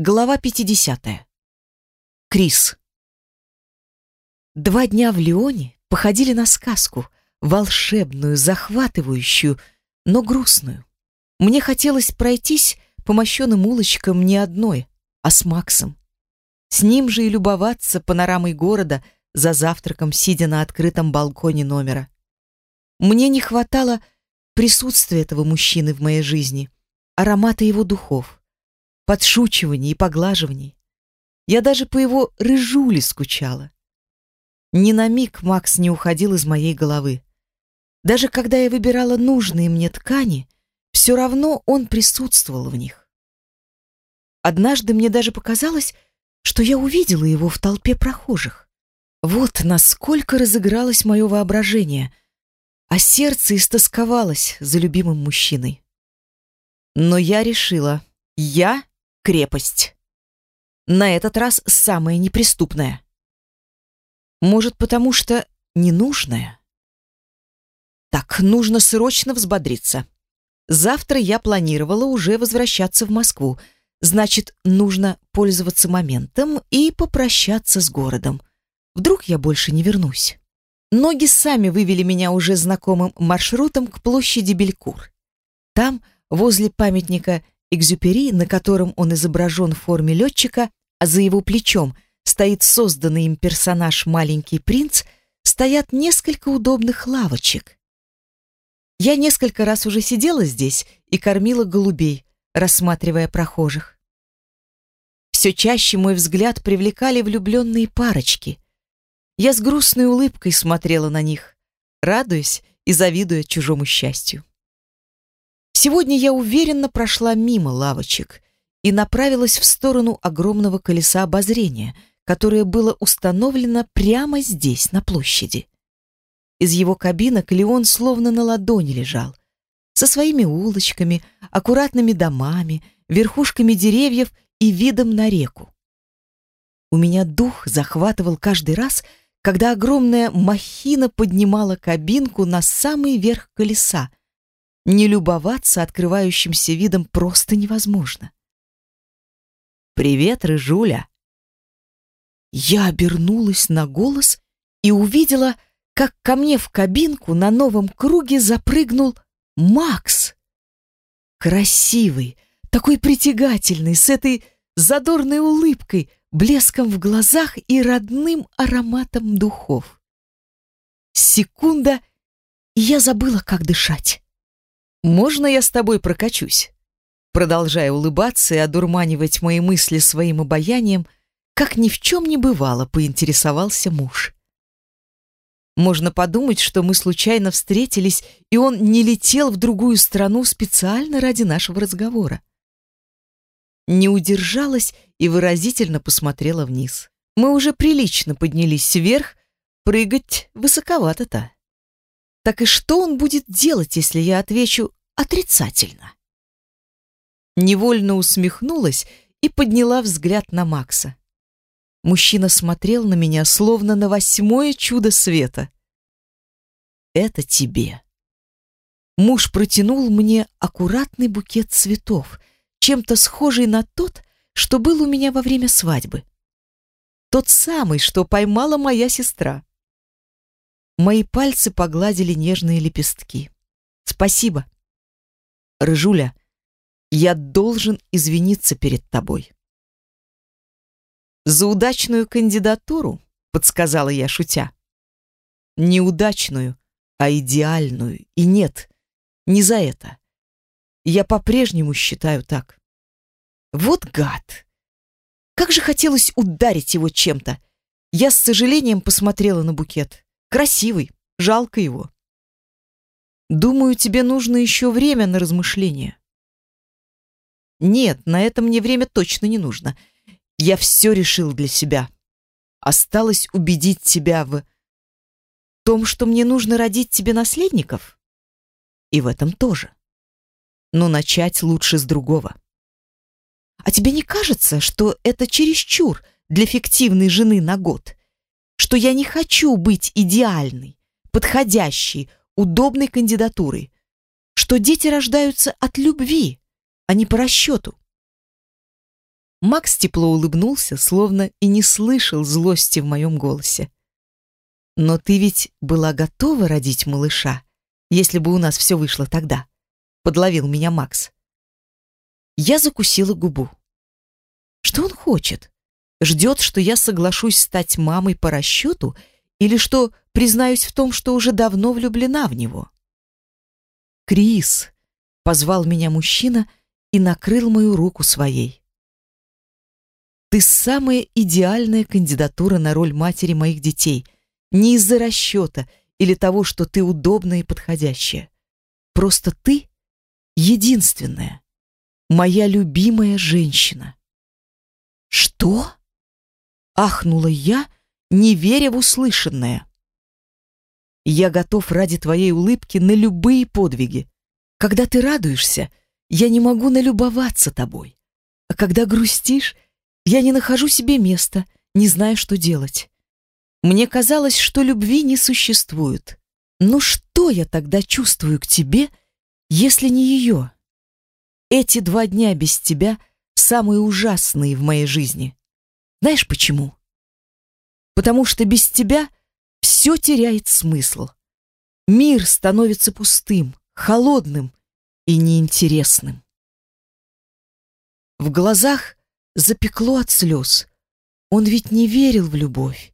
Глава 50. Крис. Два дня в Лионе походили на сказку, волшебную, захватывающую, но грустную. Мне хотелось пройтись по мощеным улочкам не одной, а с Максом. С ним же и любоваться панорамой города за завтраком, сидя на открытом балконе номера. Мне не хватало присутствия этого мужчины в моей жизни, аромата его духов подшучиваний и поглаживаний. Я даже по его рыжуле скучала. Ни на миг Макс не уходил из моей головы. Даже когда я выбирала нужные мне ткани, все равно он присутствовал в них. Однажды мне даже показалось, что я увидела его в толпе прохожих. Вот насколько разыгралось мое воображение, а сердце истосковалось за любимым мужчиной. Но я решила, я крепость. На этот раз самая неприступная. Может, потому что ненужная? Так, нужно срочно взбодриться. Завтра я планировала уже возвращаться в Москву. Значит, нужно пользоваться моментом и попрощаться с городом. Вдруг я больше не вернусь. Ноги сами вывели меня уже знакомым маршрутом к площади Белькур. Там, возле памятника Экзюпери, на котором он изображен в форме летчика, а за его плечом стоит созданный им персонаж маленький принц, стоят несколько удобных лавочек. Я несколько раз уже сидела здесь и кормила голубей, рассматривая прохожих. Все чаще мой взгляд привлекали влюбленные парочки. Я с грустной улыбкой смотрела на них, радуясь и завидуя чужому счастью. Сегодня я уверенно прошла мимо лавочек и направилась в сторону огромного колеса обозрения, которое было установлено прямо здесь, на площади. Из его кабинок Леон словно на ладони лежал, со своими улочками, аккуратными домами, верхушками деревьев и видом на реку. У меня дух захватывал каждый раз, когда огромная махина поднимала кабинку на самый верх колеса, не любоваться открывающимся видом просто невозможно. «Привет, Рыжуля!» Я обернулась на голос и увидела, как ко мне в кабинку на новом круге запрыгнул Макс. Красивый, такой притягательный, с этой задорной улыбкой, блеском в глазах и родным ароматом духов. Секунда, и я забыла, как дышать. «Можно я с тобой прокачусь?» Продолжая улыбаться и одурманивать мои мысли своим обаянием, как ни в чем не бывало, поинтересовался муж. Можно подумать, что мы случайно встретились, и он не летел в другую страну специально ради нашего разговора. Не удержалась и выразительно посмотрела вниз. Мы уже прилично поднялись вверх, прыгать высоковато-то. Так и что он будет делать, если я отвечу отрицательно? Невольно усмехнулась и подняла взгляд на Макса. Мужчина смотрел на меня, словно на восьмое чудо света. «Это тебе». Муж протянул мне аккуратный букет цветов, чем-то схожий на тот, что был у меня во время свадьбы. Тот самый, что поймала моя сестра. Мои пальцы погладили нежные лепестки. Спасибо. Рыжуля, я должен извиниться перед тобой. За удачную кандидатуру, подсказала я, шутя. Неудачную, а идеальную. И нет, не за это. Я по-прежнему считаю так. Вот гад! Как же хотелось ударить его чем-то. Я с сожалением посмотрела на букет. Красивый, жалко его. Думаю, тебе нужно еще время на размышления. Нет, на это мне время точно не нужно. Я все решил для себя. Осталось убедить тебя в том, что мне нужно родить тебе наследников. И в этом тоже. Но начать лучше с другого. А тебе не кажется, что это чересчур для фиктивной жены на год? Что я не хочу быть идеальной, подходящей, удобной кандидатурой, что дети рождаются от любви, а не по расчету. Макс тепло улыбнулся, словно и не слышал злости в моем голосе. «Но ты ведь была готова родить малыша, если бы у нас все вышло тогда», — подловил меня Макс. Я закусила губу. Что он хочет? Ждет, что я соглашусь стать мамой по расчету или что признаюсь в том, что уже давно влюблена в него? «Крис!» — позвал меня мужчина и накрыл мою руку своей. Ты самая идеальная кандидатура на роль матери моих детей. Не из-за расчета или того, что ты удобная и подходящая. Просто ты единственная, моя любимая женщина. Что? Ахнула я, не веря в услышанное. Я готов ради твоей улыбки на любые подвиги. Когда ты радуешься, я не могу налюбоваться тобой. А когда грустишь, я не нахожу себе места, не знаю, что делать. Мне казалось, что любви не существует. Но что я тогда чувствую к тебе, если не ее? Эти два дня без тебя самые ужасные в моей жизни. Знаешь почему? Потому что без тебя все теряет смысл. Мир становится пустым, холодным и неинтересным. В глазах запекло от слез. Он ведь не верил в любовь.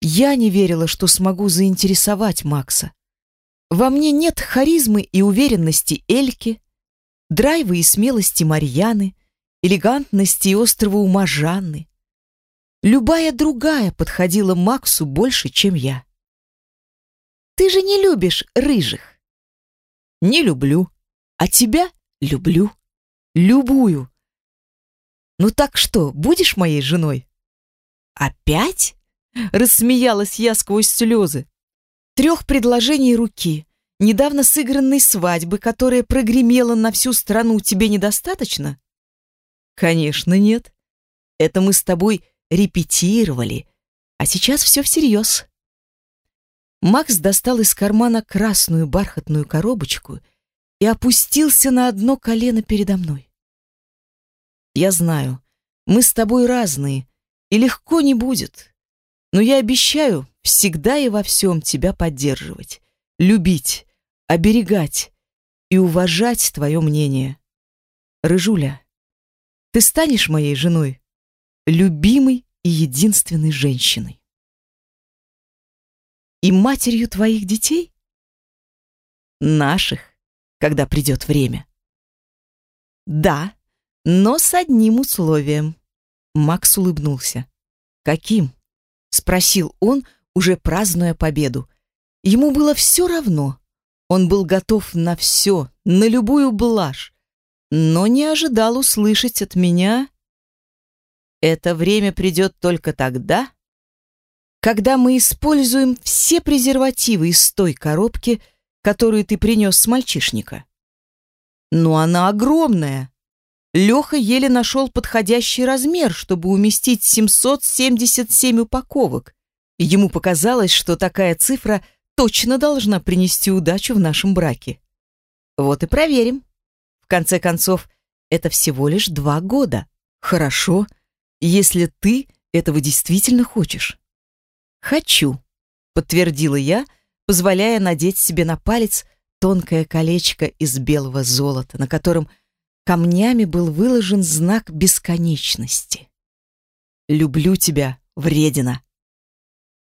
Я не верила, что смогу заинтересовать Макса. Во мне нет харизмы и уверенности Эльки, драйва и смелости Марьяны, элегантности и острого ума Жанны. Любая другая подходила Максу больше, чем я. Ты же не любишь рыжих. Не люблю. А тебя люблю. Любую. Ну так что, будешь моей женой? Опять? Рассмеялась я сквозь слезы. Трех предложений руки, недавно сыгранной свадьбы, которая прогремела на всю страну, тебе недостаточно? Конечно, нет. Это мы с тобой репетировали, а сейчас все всерьез. Макс достал из кармана красную бархатную коробочку и опустился на одно колено передо мной. Я знаю, мы с тобой разные, и легко не будет. Но я обещаю всегда и во всем тебя поддерживать, любить, оберегать и уважать твое мнение. Рыжуля, ты станешь моей женой, любимой и единственной женщиной. И матерью твоих детей? Наших, когда придет время. Да, но с одним условием. Макс улыбнулся. Каким? спросил он, уже празднуя победу. Ему было все равно. Он был готов на все, на любую блажь, но не ожидал услышать от меня это время придет только тогда, когда мы используем все презервативы из той коробки, которую ты принес с мальчишника. Но она огромная. Леха еле нашел подходящий размер, чтобы уместить 777 упаковок. Ему показалось, что такая цифра точно должна принести удачу в нашем браке. Вот и проверим. В конце концов, это всего лишь два года. Хорошо, если ты этого действительно хочешь. Хочу, подтвердила я, позволяя надеть себе на палец тонкое колечко из белого золота, на котором камнями был выложен знак бесконечности. «Люблю тебя, вредина!»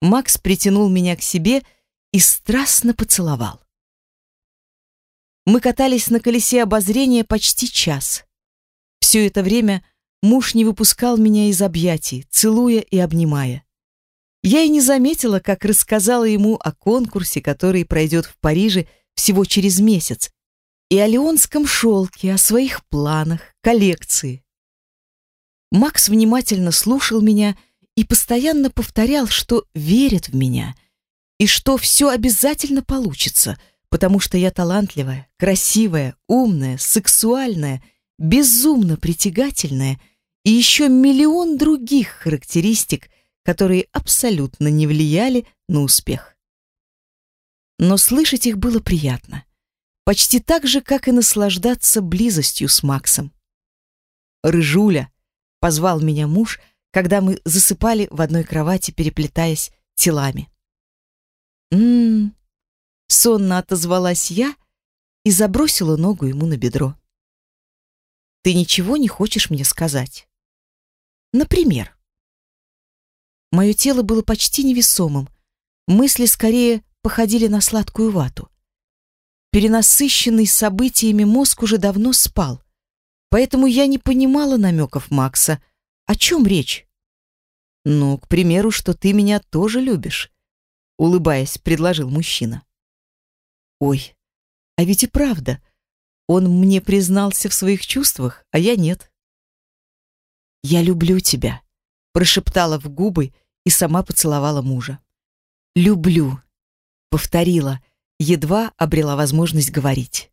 Макс притянул меня к себе и страстно поцеловал. Мы катались на колесе обозрения почти час. Все это время муж не выпускал меня из объятий, целуя и обнимая. Я и не заметила, как рассказала ему о конкурсе, который пройдет в Париже всего через месяц, и о леонском шелке, о своих планах, коллекции. Макс внимательно слушал меня и постоянно повторял, что верит в меня и что все обязательно получится, потому что я талантливая, красивая, умная, сексуальная, безумно притягательная и еще миллион других характеристик, которые абсолютно не влияли на успех. Но слышать их было приятно почти так же, как и наслаждаться близостью с Максом. «Рыжуля, позвал меня муж, когда мы засыпали в одной кровати, переплетаясь телами. «М-м-м», сонно отозвалась я и забросила ногу ему на бедро. «Ты ничего не хочешь мне сказать?» «Например?» Мое тело было почти невесомым, мысли скорее походили на сладкую вату. Перенасыщенный событиями мозг уже давно спал, поэтому я не понимала намеков Макса. О чем речь? Ну, к примеру, что ты меня тоже любишь, улыбаясь, предложил мужчина. Ой, а ведь и правда, он мне признался в своих чувствах, а я нет. Я люблю тебя, прошептала в губы и сама поцеловала мужа. Люблю, повторила едва обрела возможность говорить.